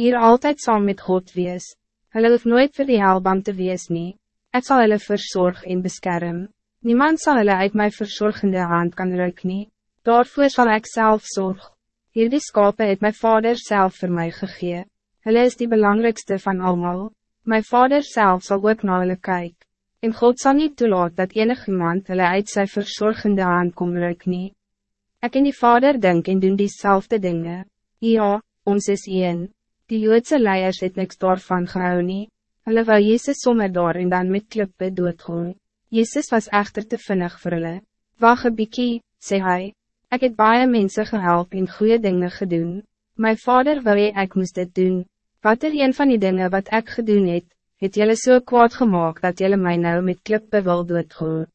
hier altijd saam met God wees. Hulle hoef nooit vir die helband te wees nie. Ek sal hulle verzorg en beskerm. Niemand zal hulle uit my verzorgende hand kan ruik nie. Daarvoor zal ik zelf zorg. Hier die skape het my vader zelf voor mij gegee. Hulle is die belangrijkste van allemaal. Mijn vader zelf zal ook naar hulle kyk. En God zal niet toelaat dat enig iemand hulle uit sy verzorgende hand kom ruik nie. Ek en die vader denk en doen diezelfde dingen. Ja, ons is een. Die Joodse leiers het niks daarvan gehou nie. Hulle wou Jezus sommer daar en dan met klippe doodgooi. Jezus was echter te vinnig vir hulle. Wacht een biekie, sê hy. Ek het baie mense gehelp en goede dingen gedoen. My vader wil jy ek moest dit doen. Wat er een van die dingen wat ik gedoen het, het jylle so kwaad gemaakt dat jylle my nou met klippe wil doodgooi.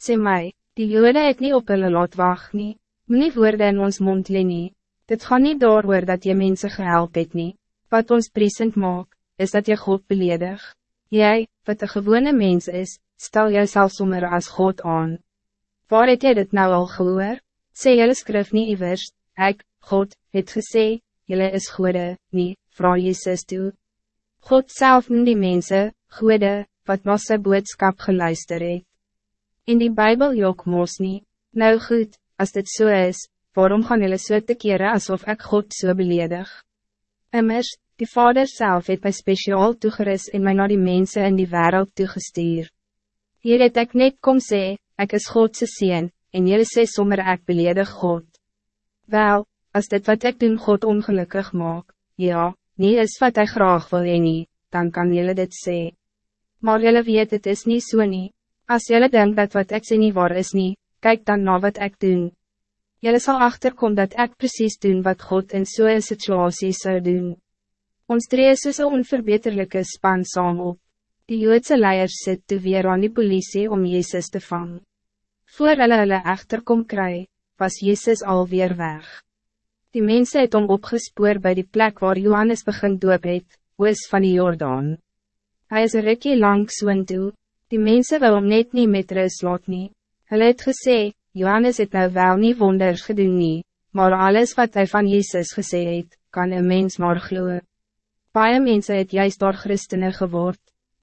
Sê my, die jode het niet op hulle laat wacht nie. Moenie woorde in ons mond leen nie. Dit gaan niet door dat je mensen gehelp het nie. Wat ons present maak, is dat je God beledig. Jij, wat een gewone mens is, stel jouself sommer als God aan. Waar het jy dit nou al gehoor? Sê jylle skrif nie iwers, ek, God, het gesê, jylle is goede, nie, vrouw Jezus toe. God zelf noem die mense, goede, wat na sy boodskap geluister het. In die Bijbel jok mos nie, nou goed, als dit zo so is, waarom gaan jullie so te keren alsof ik God so beledig? Immers, die Vader zelf het mij speciaal toegeris en mij naar die mensen in die wereld toegestuur. Hier het ek net kom sê, ek is Godse sien, en jullie sê sommer ek beledig God. Wel, als dit wat ik doen God ongelukkig maak, ja, nie is wat hij graag wil en nie, dan kan jullie dit sê. Maar jullie weet het is niet zo so nie. Als jullie denkt dat wat ik sê nie waar is nie, kijk dan naar wat ik doe. Jullie zal achterkomen dat ik precies doen wat God in zo'n so situatie zou doen. Ons tree soos een onverbeterlijke span saam op. Die Joodse leiers sit toe weer aan die politie om Jezus te vangen. Voor hulle hulle echter kom kry, was Jezus alweer weg. Die mensen het om opgespoor bij die plek waar Johannes begin doop het, oos van die Jordaan. Hij is een rikkie lang soon toe, die mensen wil om net niet met rust laat nie. Hulle het gesê, Johannes het nou wel niet wonders gedoen nie, maar alles wat hij van Jezus gesê het, kan een mens maar gloeien. Paie mense het juist door christenen geword.